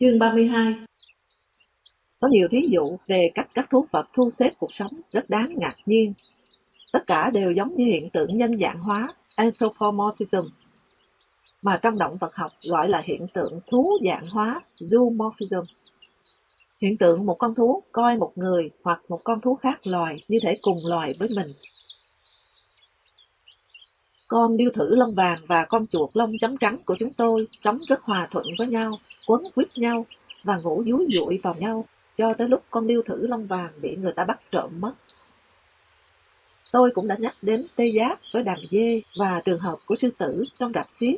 Chương 32 Có nhiều thí dụ về cách các thú vật thu xếp cuộc sống rất đáng ngạc nhiên. Tất cả đều giống như hiện tượng nhân dạng hóa, anthropomorphism, mà trong động vật học gọi là hiện tượng thú dạng hóa, zoomorphism. Hiện tượng một con thú coi một người hoặc một con thú khác loài như thể cùng loài với mình. Con điêu thử lông vàng và con chuột lông chấm trắng của chúng tôi sống rất hòa thuận với nhau, quấn quýt nhau và ngủ dúi dụi vào nhau cho tới lúc con điêu thử lông vàng bị người ta bắt trộm mất. Tôi cũng đã nhắc đến tê giác với đàn dê và trường hợp của sư tử trong rạp xiếc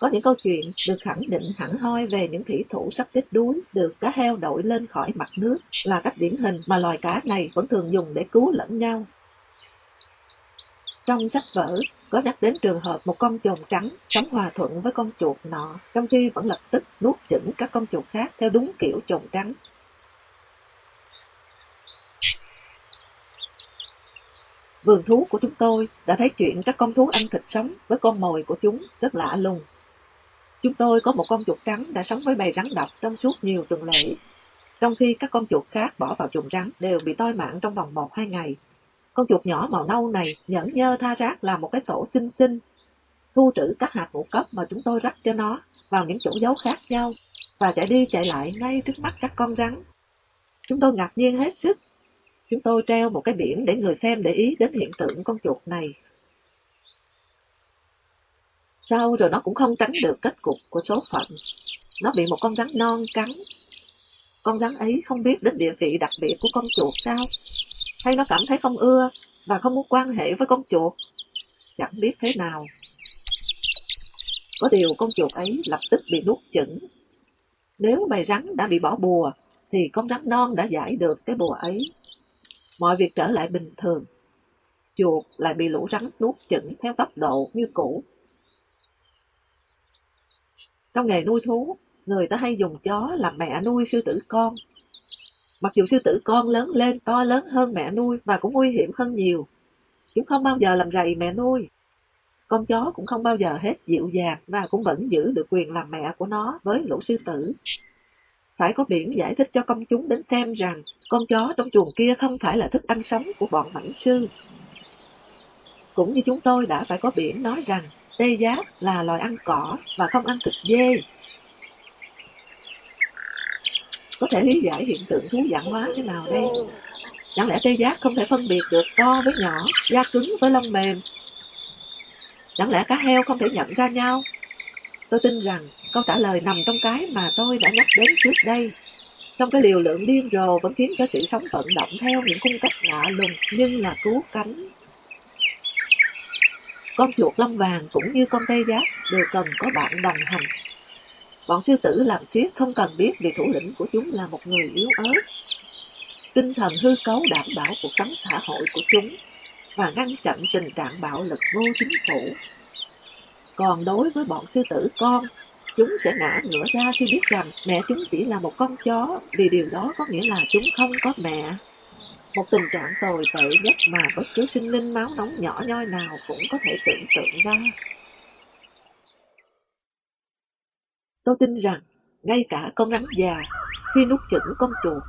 có những câu chuyện được khẳng định hẳn hoi về những thủy thủ sắp chết đuối được cá heo đội lên khỏi mặt nước là cách điển hình mà loài cá này vẫn thường dùng để cứu lẫn nhau. Trong sách vở có nhắc đến trường hợp một con chồn trắng sống hòa thuận với con chuột nọ, trong khi vẫn lập tức nuốt chửng các con chuột khác theo đúng kiểu chồn trắng. Vườn thú của chúng tôi đã thấy chuyện các con thú ăn thịt sống với con mồi của chúng rất lạ lùng Chúng tôi có một con chuột trắng đã sống với bầy rắn độc trong suốt nhiều tuần lễ, trong khi các con chuột khác bỏ vào chuồng rắn đều bị toi mạng trong vòng một hai ngày. Con chuột nhỏ màu nâu này nhẫn nhơ tha rác là một cái tổ xinh xinh, thu trữ các hạt ngũ cốc mà chúng tôi rắc cho nó vào những chỗ giấu khác nhau và chạy đi chạy lại ngay trước mắt các con rắn. Chúng tôi ngạc nhiên hết sức. Chúng tôi treo một cái biển để người xem để ý đến hiện tượng con chuột này Sau rồi nó cũng không tránh được kết cục của số phận. Nó bị một con rắn non cắn. Con rắn ấy không biết đến địa vị đặc biệt của con chuột sao? Hay nó cảm thấy không ưa và không muốn quan hệ với con chuột? Chẳng biết thế nào. Có điều con chuột ấy lập tức bị nuốt chửng. Nếu bầy rắn đã bị bỏ bùa, thì con rắn non đã giải được cái bùa ấy. Mọi việc trở lại bình thường. Chuột lại bị lũ rắn nuốt chửng theo tốc độ như cũ. Trong nghề nuôi thú, người ta hay dùng chó làm mẹ nuôi sư tử con. Mặc dù sư tử con lớn lên to lớn hơn mẹ nuôi và cũng nguy hiểm hơn nhiều, chúng không bao giờ làm rầy mẹ nuôi. Con chó cũng không bao giờ hết dịu dàng và cũng vẫn giữ được quyền làm mẹ của nó với lũ sư tử. Phải có biển giải thích cho công chúng đến xem rằng con chó trong chuồng kia không phải là thức ăn sống của bọn mãnh sư. Cũng như chúng tôi đã phải có biển nói rằng Tê giác là loài ăn cỏ và không ăn thịt dê. Có thể lý giải hiện tượng thú dạng hóa thế nào đây? Chẳng lẽ tê giác không thể phân biệt được to với nhỏ, da cứng với lông mềm? Chẳng lẽ cá heo không thể nhận ra nhau? Tôi tin rằng câu trả lời nằm trong cái mà tôi đã nhắc đến trước đây. Trong cái liều lượng điên rồ vẫn khiến cho sự sống vận động theo những cung cách lạ lùng nhưng là cứu cánh con chuột lông vàng cũng như con tê giác đều cần có bạn đồng hành. Bọn sư tử làm xiết không cần biết vì thủ lĩnh của chúng là một người yếu ớt. Tinh thần hư cấu đảm bảo cuộc sống xã hội của chúng và ngăn chặn tình trạng bạo lực vô chính phủ. Còn đối với bọn sư tử con, chúng sẽ ngã ngửa ra khi biết rằng mẹ chúng chỉ là một con chó vì điều đó có nghĩa là chúng không có mẹ. Một tình trạng tồi tệ nhất mà bất cứ sinh linh máu nóng nhỏ nhoi nào cũng có thể tưởng tượng ra. Tôi tin rằng, ngay cả con rắn già, khi nuốt chửng con chuột,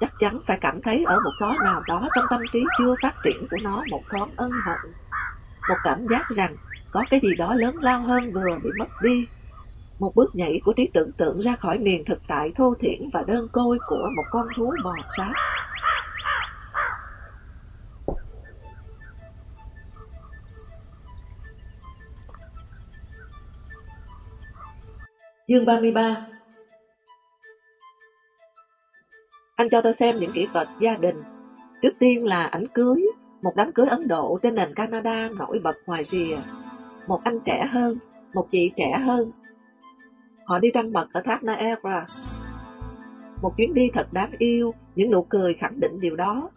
chắc chắn phải cảm thấy ở một xó nào đó trong tâm trí chưa phát triển của nó một thoáng ân hận. Một cảm giác rằng có cái gì đó lớn lao hơn vừa bị mất đi. Một bước nhảy của trí tưởng tượng ra khỏi miền thực tại thô thiển và đơn côi của một con thú bò sát. Chương 33 Anh cho tôi xem những kỹ vật gia đình. Trước tiên là ảnh cưới, một đám cưới Ấn Độ trên nền Canada nổi bật ngoài rìa. Một anh trẻ hơn, một chị trẻ hơn. Họ đi trăng mật ở thác Niagara. Một chuyến đi thật đáng yêu, những nụ cười khẳng định điều đó.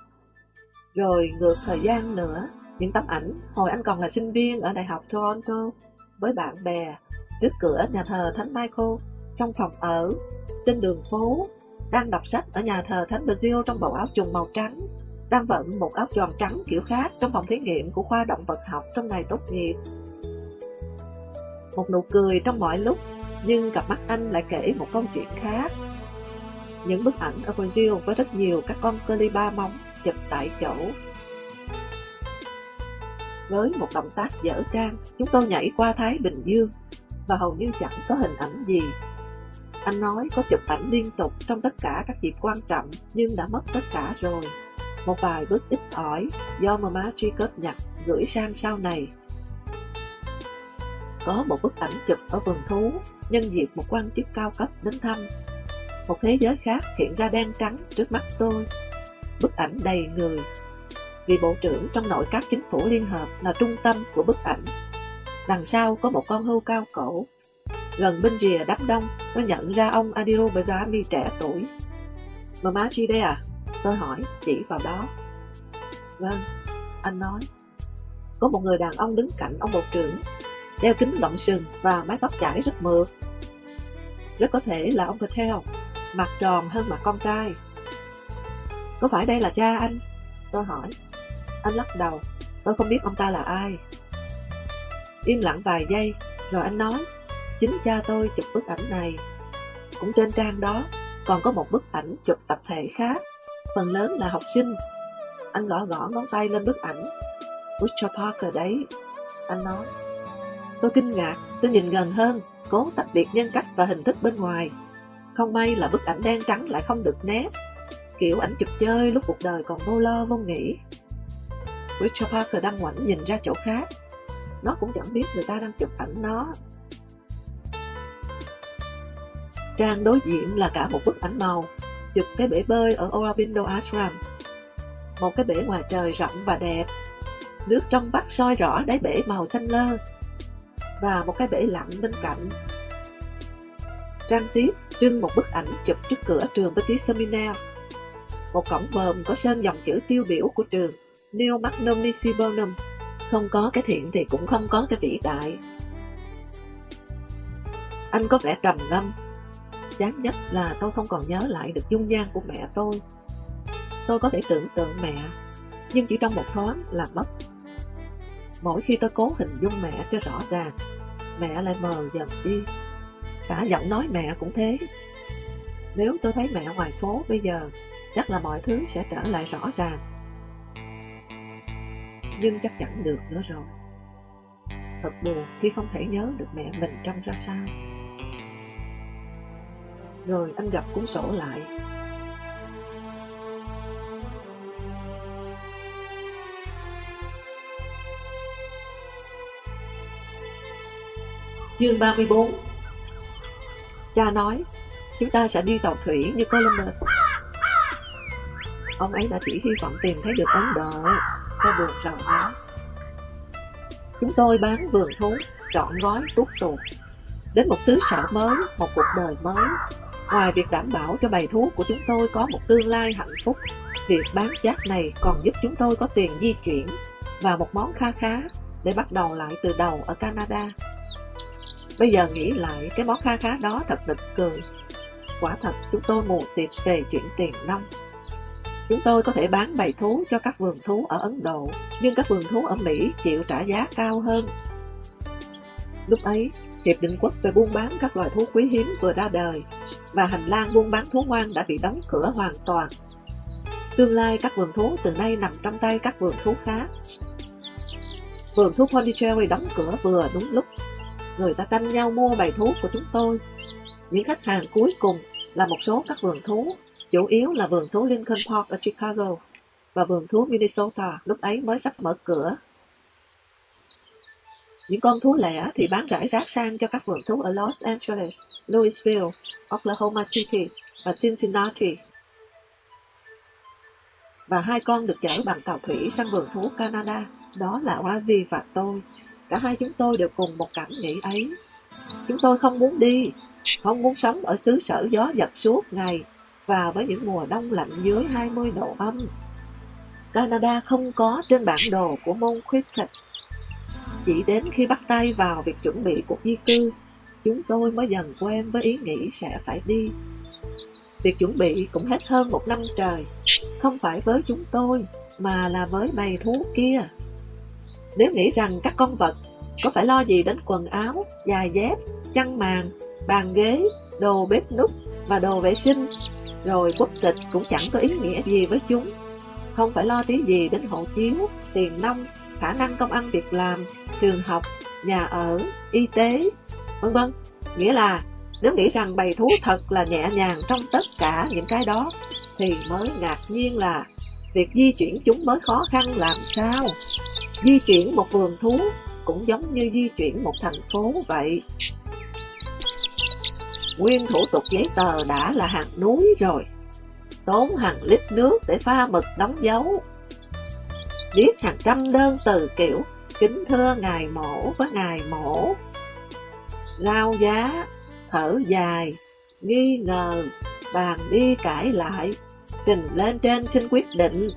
Rồi ngược thời gian nữa, những tấm ảnh hồi anh còn là sinh viên ở Đại học Toronto với bạn bè trước cửa nhà thờ Thánh Michael, trong phòng ở, trên đường phố, đang đọc sách ở nhà thờ Thánh Basil trong bộ áo trùng màu trắng, đang vận một áo tròn trắng kiểu khác trong phòng thí nghiệm của khoa động vật học trong ngày tốt nghiệp. Một nụ cười trong mọi lúc, Nhưng cặp mắt anh lại kể một câu chuyện khác. Những bức ảnh ở Brazil với rất nhiều các con cơ ly ba móng chụp tại chỗ. Với một động tác dở trang, chúng tôi nhảy qua Thái Bình Dương và hầu như chẳng có hình ảnh gì. Anh nói có chụp ảnh liên tục trong tất cả các dịp quan trọng, nhưng đã mất tất cả rồi. Một vài bức ít ỏi, do mà má truy cướp nhặt, gửi sang sau này. Có một bức ảnh chụp ở vườn thú, nhân dịp một quan chức cao cấp đến thăm. Một thế giới khác hiện ra đen trắng trước mắt tôi. Bức ảnh đầy người. vì bộ trưởng trong nội các chính phủ liên hợp là trung tâm của bức ảnh. Đằng sau có một con hưu cao cổ. Gần bên rìa đám đông, nó nhận ra ông Adiro Bazami trẻ tuổi. Mama Chi đây à? Tôi hỏi, chỉ vào đó. Vâng, anh nói. Có một người đàn ông đứng cạnh ông bộ trưởng, đeo kính gọng sừng và mái tóc chải rất mượt. Rất có thể là ông Patel, mặt tròn hơn mặt con trai. Có phải đây là cha anh? Tôi hỏi. Anh lắc đầu, tôi không biết ông ta là ai. Im lặng vài giây, rồi anh nói, chính cha tôi chụp bức ảnh này. Cũng trên trang đó, còn có một bức ảnh chụp tập thể khác, phần lớn là học sinh. Anh gõ gõ ngón tay lên bức ảnh. Richard Parker đấy, anh nói. Tôi kinh ngạc, tôi nhìn gần hơn, cố tách biệt nhân cách và hình thức bên ngoài. Không may là bức ảnh đen trắng lại không được nét, kiểu ảnh chụp chơi lúc cuộc đời còn vô lo vô nghĩ. Richard Parker đang ngoảnh nhìn ra chỗ khác. Nó cũng chẳng biết người ta đang chụp ảnh nó. Trang đối diện là cả một bức ảnh màu, chụp cái bể bơi ở Aurobindo Ashram. Một cái bể ngoài trời rộng và đẹp, nước trong vắt soi rõ đáy bể màu xanh lơ, và một cái bể lạnh bên cạnh. Trang tiếp trưng một bức ảnh chụp trước cửa trường Petit Seminar Một cổng vòm có sơn dòng chữ tiêu biểu của trường Neo Magnum Nisi không có cái thiện thì cũng không có cái vĩ đại. Anh có vẻ trầm ngâm. Chán nhất là tôi không còn nhớ lại được dung nhan của mẹ tôi. Tôi có thể tưởng tượng mẹ, nhưng chỉ trong một thoáng là mất. Mỗi khi tôi cố hình dung mẹ cho rõ ràng, mẹ lại mờ dần đi. Cả giọng nói mẹ cũng thế. Nếu tôi thấy mẹ ngoài phố bây giờ, chắc là mọi thứ sẽ trở lại rõ ràng. Nhưng chắc chắn được nữa rồi. Thật buồn khi không thể nhớ được mẹ mình trông ra sao. Rồi anh gặp cuốn sổ lại, Chương 34 Cha nói, chúng ta sẽ đi tàu thủy như Columbus. Ông ấy đã chỉ hy vọng tìm thấy được Ấn Độ. Tôi vườn rầu áo. Chúng tôi bán vườn thú, trọn gói tuốt tuột. Đến một xứ sở mới, một cuộc đời mới. Ngoài việc đảm bảo cho bầy thú của chúng tôi có một tương lai hạnh phúc, việc bán giác này còn giúp chúng tôi có tiền di chuyển và một món kha khá để bắt đầu lại từ đầu ở Canada. Bây giờ nghĩ lại cái món kha khá đó thật nực cười. Quả thật chúng tôi mù tịt về chuyện tiền nông. Chúng tôi có thể bán bầy thú cho các vườn thú ở Ấn Độ, nhưng các vườn thú ở Mỹ chịu trả giá cao hơn. Lúc ấy, Hiệp định quốc về buôn bán các loài thú quý hiếm vừa ra đời, và hành lang buôn bán thú ngoan đã bị đóng cửa hoàn toàn. Tương lai các vườn thú từ nay nằm trong tay các vườn thú khác. Vườn thú Pondicherry đóng cửa vừa đúng lúc người ta tranh nhau mua bầy thú của chúng tôi. Những khách hàng cuối cùng là một số các vườn thú, chủ yếu là vườn thú Lincoln Park ở Chicago và vườn thú Minnesota lúc ấy mới sắp mở cửa. Những con thú lẻ thì bán rải rác sang cho các vườn thú ở Los Angeles, Louisville, Oklahoma City và Cincinnati. Và hai con được chở bằng tàu thủy sang vườn thú Canada, đó là Ravi và tôi. Cả hai chúng tôi đều cùng một cảm nghĩ ấy. Chúng tôi không muốn đi, không muốn sống ở xứ sở gió giật suốt ngày vào với những mùa đông lạnh dưới 20 độ âm. Canada không có trên bản đồ của môn cricket. Chỉ đến khi bắt tay vào việc chuẩn bị cuộc di cư, chúng tôi mới dần quen với ý nghĩ sẽ phải đi. Việc chuẩn bị cũng hết hơn một năm trời, không phải với chúng tôi, mà là với bầy thú kia. Nếu nghĩ rằng các con vật có phải lo gì đến quần áo, giày dép, chăn màn bàn ghế, đồ bếp nút và đồ vệ sinh, rồi quốc tịch cũng chẳng có ý nghĩa gì với chúng. Không phải lo tí gì đến hộ chiếu, tiền nông, khả năng công ăn việc làm, trường học, nhà ở, y tế, vân vân. Nghĩa là nếu nghĩ rằng bầy thú thật là nhẹ nhàng trong tất cả những cái đó, thì mới ngạc nhiên là việc di chuyển chúng mới khó khăn làm sao. Di chuyển một vườn thú cũng giống như di chuyển một thành phố vậy. Nguyên thủ tục giấy tờ đã là hàng núi rồi, tốn hàng lít nước để pha mực đóng dấu. Viết hàng trăm đơn từ kiểu kính thưa ngài mổ với ngài mổ. Rao giá, thở dài, nghi ngờ, bàn đi cãi lại, trình lên trên xin quyết định,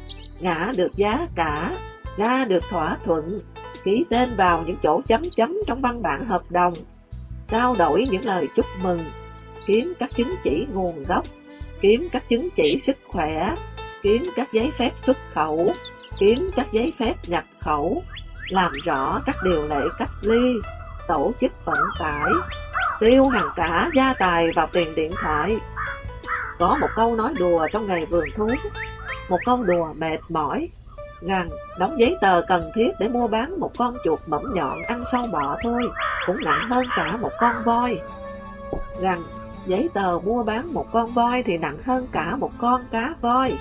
ngã được giá cả, ra được thỏa thuận, ký tên vào những chỗ chấm chấm trong văn bản hợp đồng, trao đổi những lời chúc mừng, kiếm các chứng chỉ nguồn gốc, kiếm các chứng chỉ sức khỏe, kiếm các giấy phép xuất khẩu, kiếm các giấy phép nhập khẩu, làm rõ các điều lệ cách ly, tổ chức vận tải, tiêu hàng cả gia tài vào tiền điện thoại. Có một câu nói đùa trong ngày vườn thú, một câu đùa mệt mỏi, rằng đóng giấy tờ cần thiết để mua bán một con chuột mỏng nhọn ăn sâu bọ thôi, cũng nặng hơn cả một con voi. Rằng giấy tờ mua bán một con voi thì nặng hơn cả một con cá voi.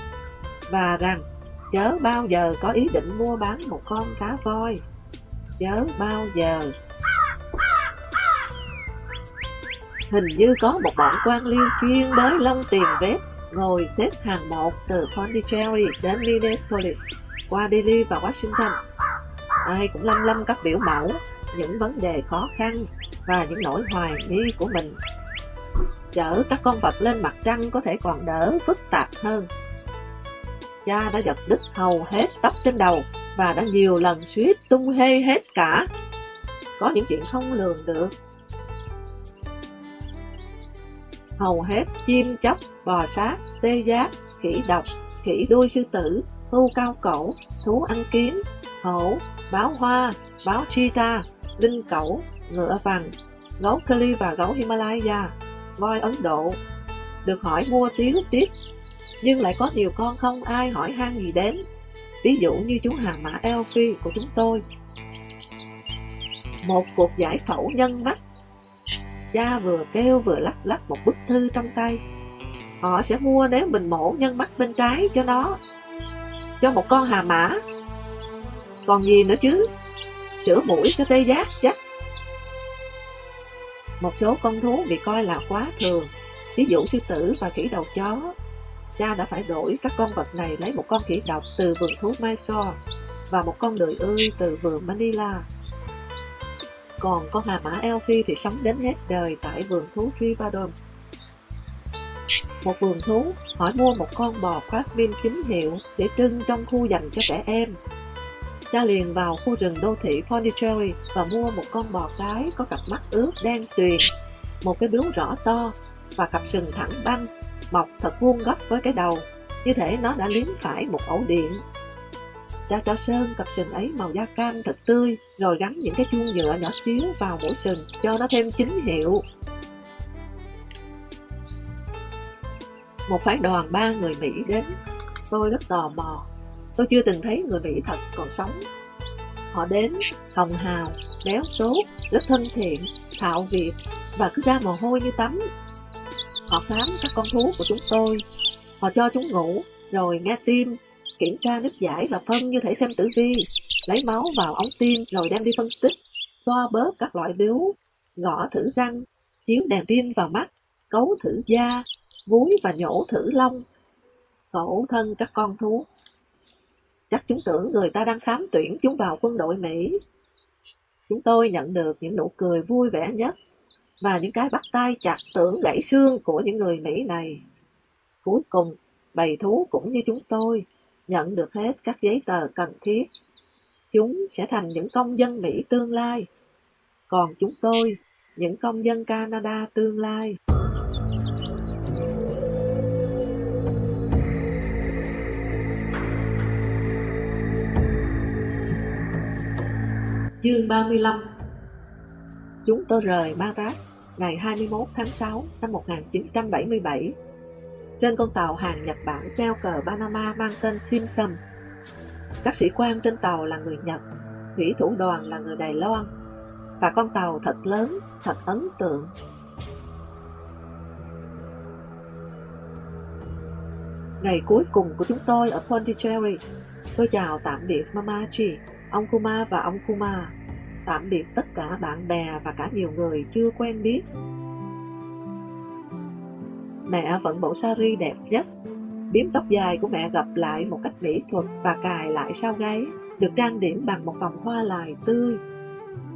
Và rằng chớ bao giờ có ý định mua bán một con cá voi. Chớ bao giờ Hình như có một bọn quan liêu chuyên đới lông tiền vết, ngồi xếp hàng một từ Pondicherry đến Minneapolis, qua Delhi và Washington. Ai cũng lâm lâm các biểu mẫu, những vấn đề khó khăn và những nỗi hoài nghi của mình. Chở các con vật lên mặt trăng có thể còn đỡ phức tạp hơn. Cha đã giật đứt hầu hết tóc trên đầu và đã nhiều lần suýt tung hê hết cả. Có những chuyện không lường được hầu hết chim chóc, bò sát, tê giác, khỉ độc, khỉ đuôi sư tử, hưu cao cổ, thú ăn kiến, hổ, báo hoa, báo cheetah, linh cẩu, ngựa vàng, gấu Kali và gấu Himalaya, voi Ấn Độ. Được hỏi mua tiếu tiếp, nhưng lại có nhiều con không ai hỏi han gì đến. Ví dụ như chú hà mã Elphi của chúng tôi. Một cuộc giải phẫu nhân mắt Cha vừa kêu vừa lắc lắc một bức thư trong tay. Họ sẽ mua nếu mình mổ nhân mắt bên trái cho nó. Cho một con hà mã. Còn gì nữa chứ? Sữa mũi cho tê giác chắc. Một số con thú bị coi là quá thường, ví dụ sư tử và khỉ đầu chó. Cha đã phải đổi các con vật này lấy một con khỉ độc từ vườn thú Mysore và một con đười ươi từ vườn Manila còn con hà mã Elphi thì sống đến hết đời tại vườn thú Trivadon. Một vườn thú hỏi mua một con bò Pratmin chính hiệu để trưng trong khu dành cho trẻ em. Cha liền vào khu rừng đô thị Pondicherry và mua một con bò cái có cặp mắt ướt đen tuyền, một cái bướu rõ to và cặp sừng thẳng băng, mọc thật vuông góc với cái đầu, như thể nó đã liếm phải một ổ điện Cha cho sơn cặp sừng ấy màu da cam thật tươi, rồi gắn những cái chuông nhựa nhỏ xíu vào mỗi sừng cho nó thêm chính hiệu. Một phái đoàn ba người Mỹ đến, tôi rất tò mò. Tôi chưa từng thấy người Mỹ thật còn sống. Họ đến, hồng hào, béo tốt, rất thân thiện, thạo việc và cứ ra mồ hôi như tắm. Họ khám các con thú của chúng tôi, họ cho chúng ngủ, rồi nghe tim, kiểm tra nước giải và phân như thể xem tử vi, lấy máu vào ống tim rồi đem đi phân tích, xoa bóp các loại biếu, gõ thử răng, chiếu đèn pin vào mắt, cấu thử da, vúi và nhổ thử lông, cổ thân các con thú. Chắc chúng tưởng người ta đang khám tuyển chúng vào quân đội Mỹ. Chúng tôi nhận được những nụ cười vui vẻ nhất và những cái bắt tay chặt tưởng gãy xương của những người Mỹ này. Cuối cùng, bầy thú cũng như chúng tôi, nhận được hết các giấy tờ cần thiết. Chúng sẽ thành những công dân Mỹ tương lai. Còn chúng tôi, những công dân Canada tương lai. Chương 35 Chúng tôi rời Madras ngày 21 tháng 6 năm 1977. Trên con tàu hàng Nhật Bản treo cờ Panama mang tên Simpson. Các sĩ quan trên tàu là người Nhật, thủy thủ đoàn là người Đài Loan, và con tàu thật lớn, thật ấn tượng. Ngày cuối cùng của chúng tôi ở Pondicherry, tôi chào tạm biệt Mamachi, ông Kuma và ông Kuma, tạm biệt tất cả bạn bè và cả nhiều người chưa quen biết. Mẹ vẫn bộ sari đẹp nhất, biếm tóc dài của mẹ gập lại một cách mỹ thuật và cài lại sau gáy, được trang điểm bằng một vòng hoa lại tươi.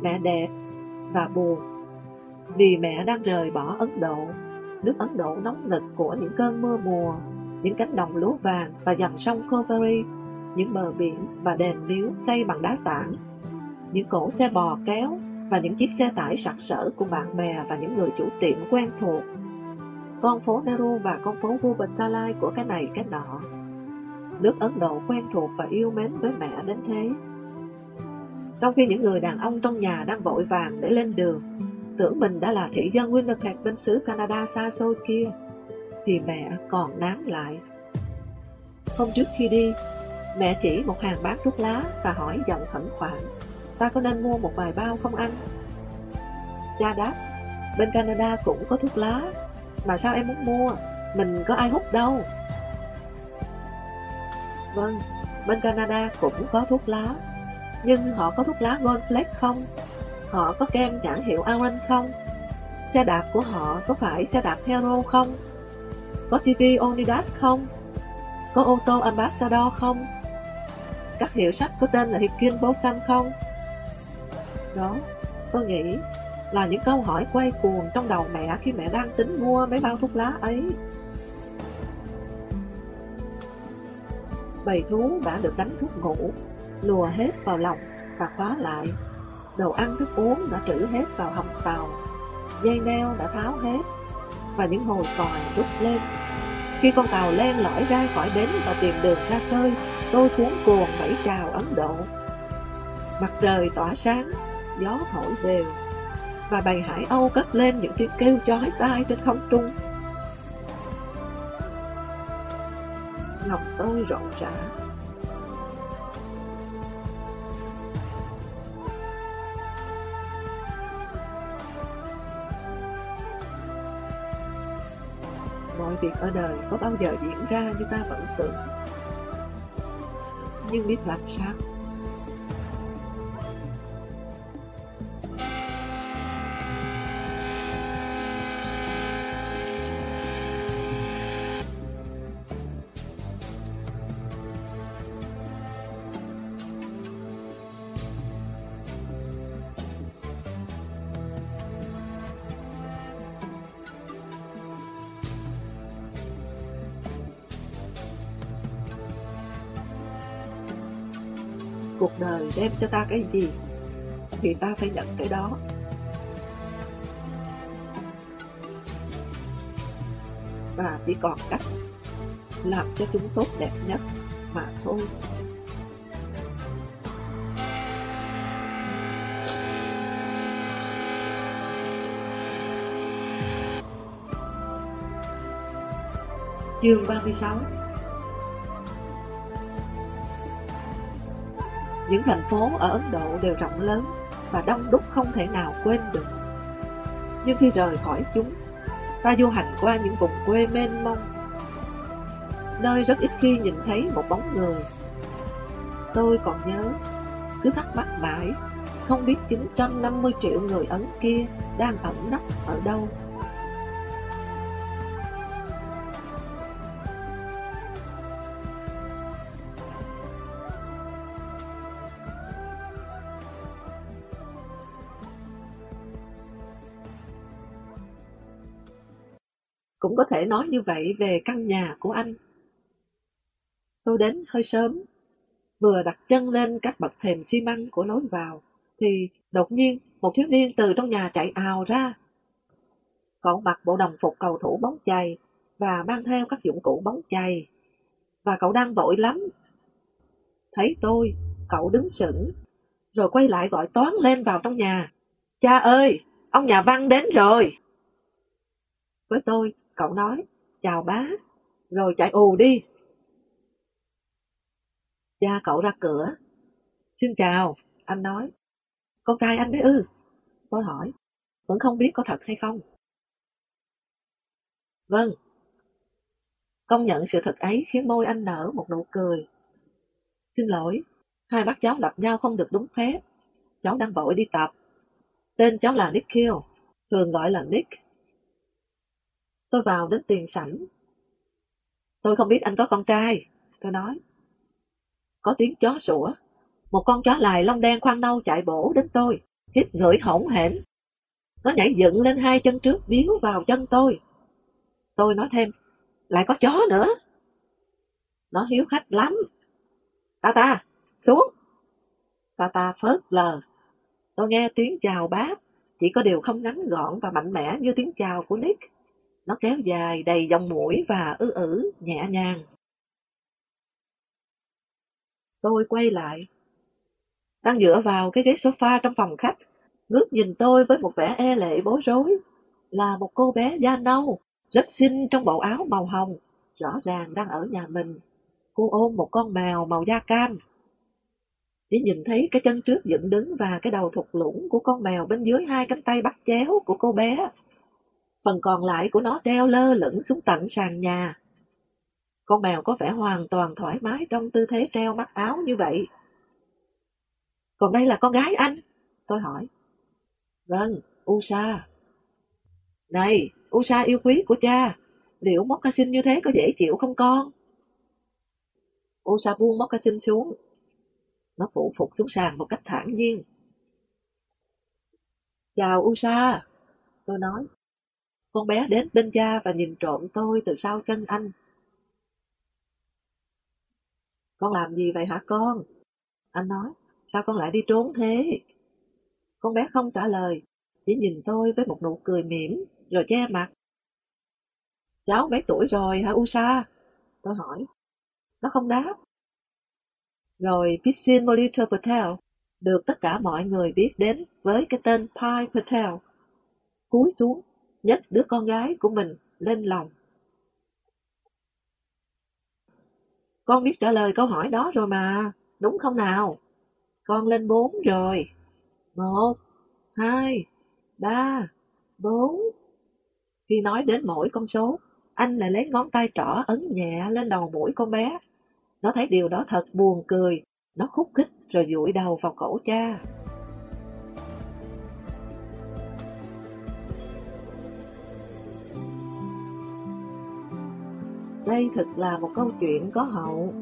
Mẹ đẹp và buồn, vì mẹ đang rời bỏ Ấn Độ, nước Ấn Độ nóng nực của những cơn mưa mùa những cánh đồng lúa vàng và dòng sông Kaveri những bờ biển và đền miếu xây bằng đá tảng, những cỗ xe bò kéo và những chiếc xe tải sặc sỡ của bạn bè và những người chủ tiệm quen thuộc. Con phố Nehru và con phố Vubasalai của cái này cái nọ. Nước Ấn Độ quen thuộc và yêu mến với mẹ đến thế. Trong khi những người đàn ông trong nhà đang vội vàng để lên đường, tưởng mình đã là thị dân Winnipeg bên xứ Canada xa xôi kia, thì mẹ còn nán lại. Hôm trước khi đi, mẹ chỉ một hàng bán thuốc lá và hỏi giọng khẩn khoản, ta có nên mua một vài bao không anh? Cha đáp, bên Canada cũng có thuốc lá, mà sao em muốn mua, mình có ai hút đâu. Vâng, bên Canada cũng có thuốc lá, nhưng họ có thuốc lá Gold Flake không? Họ có kem nhãn hiệu Aran không? Xe đạp của họ có phải xe đạp Hero không? Có TV Onidas không? Có ô tô Ambassador không? Các hiệu sách có tên là Hikin Bokan không? Đó, tôi nghĩ là những câu hỏi quay cuồng trong đầu mẹ khi mẹ đang tính mua mấy bao thuốc lá ấy. Bầy thú đã được đánh thuốc ngủ, lùa hết vào lòng và khóa lại. Đồ ăn thức uống đã trữ hết vào hầm tàu, dây neo đã tháo hết và những hồi còi rút lên. Khi con tàu len lỏi ra khỏi bến và tìm đường ra khơi, tôi cuốn cuồng bảy chào Ấn Độ. Mặt trời tỏa sáng, gió thổi đều, và bầy hải âu cất lên những tiếng kêu chói tai trên không trung. Lòng tôi rộn rã mọi việc ở đời có bao giờ diễn ra như ta vẫn tưởng nhưng biết làm sao cuộc đời đem cho ta cái gì, thì ta phải nhận cái đó. Và chỉ còn cách làm cho chúng tốt đẹp nhất mà thôi. Chương 36 Những thành phố ở Ấn Độ đều rộng lớn và đông đúc không thể nào quên được. Nhưng khi rời khỏi chúng, ta du hành qua những vùng quê mênh mông, nơi rất ít khi nhìn thấy một bóng người. Tôi còn nhớ, cứ thắc mắc mãi, không biết 950 triệu người Ấn kia đang ẩn nấp ở đâu. Cũng có thể nói như vậy về căn nhà của anh. Tôi đến hơi sớm, vừa đặt chân lên các bậc thềm xi măng của lối vào, thì đột nhiên một thiếu niên từ trong nhà chạy ào ra. Cậu mặc bộ đồng phục cầu thủ bóng chày và mang theo các dụng cụ bóng chày. Và cậu đang vội lắm. Thấy tôi, cậu đứng sững, rồi quay lại gọi toán lên vào trong nhà. Cha ơi, ông nhà văn đến rồi. Với tôi, cậu nói, chào bá, rồi chạy ù đi. Cha cậu ra cửa. Xin chào, anh nói. Con trai anh đấy ư? Tôi hỏi, vẫn không biết có thật hay không. Vâng. Công nhận sự thật ấy khiến môi anh nở một nụ cười. Xin lỗi, hai bác cháu gặp nhau không được đúng phép. Cháu đang vội đi tập. Tên cháu là Nick Kill, thường gọi là Nick. Tôi vào đến tiền sảnh. Tôi không biết anh có con trai, tôi nói. Có tiếng chó sủa. Một con chó lài lông đen khoan nâu chạy bổ đến tôi, hít ngửi hỗn hển. Nó nhảy dựng lên hai chân trước biếu vào chân tôi. Tôi nói thêm, lại có chó nữa. Nó hiếu khách lắm. Ta ta, xuống. Ta ta phớt lờ. Tôi nghe tiếng chào bác, chỉ có điều không ngắn gọn và mạnh mẽ như tiếng chào của Nick. Nó kéo dài đầy dòng mũi và ư ử, nhẹ nhàng. Tôi quay lại. Đang dựa vào cái ghế sofa trong phòng khách, ngước nhìn tôi với một vẻ e lệ bối rối. Là một cô bé da nâu, rất xinh trong bộ áo màu hồng, rõ ràng đang ở nhà mình. Cô ôm một con mèo màu da cam. Chỉ nhìn thấy cái chân trước dựng đứng và cái đầu thụt lũng của con mèo bên dưới hai cánh tay bắt chéo của cô bé. Phần còn lại của nó treo lơ lửng xuống tận sàn nhà. Con mèo có vẻ hoàn toàn thoải mái trong tư thế treo mắt áo như vậy. Còn đây là con gái anh? Tôi hỏi. Vâng, Usa. Này, Usa yêu quý của cha, liệu moccasin như thế có dễ chịu không con? Usa buông moccasin xuống. Nó phụ phục xuống sàn một cách thản nhiên. Chào Usa, tôi nói. Con bé đến bên cha và nhìn trộm tôi từ sau chân anh. Con làm gì vậy hả con? Anh nói, sao con lại đi trốn thế? Con bé không trả lời, chỉ nhìn tôi với một nụ cười mỉm, rồi che mặt. Cháu mấy tuổi rồi hả Usa? Tôi hỏi. Nó không đáp. Rồi Piscine Molita Patel được tất cả mọi người biết đến với cái tên Pai Patel. Cúi xuống, nhấc đứa con gái của mình lên lòng. Con biết trả lời câu hỏi đó rồi mà, đúng không nào? Con lên bốn rồi. Một, hai, ba, bốn. Khi nói đến mỗi con số, anh lại lấy ngón tay trỏ ấn nhẹ lên đầu mũi con bé. Nó thấy điều đó thật buồn cười, nó khúc khích rồi dụi đầu vào cổ cha. Đây thực là một câu chuyện có hậu.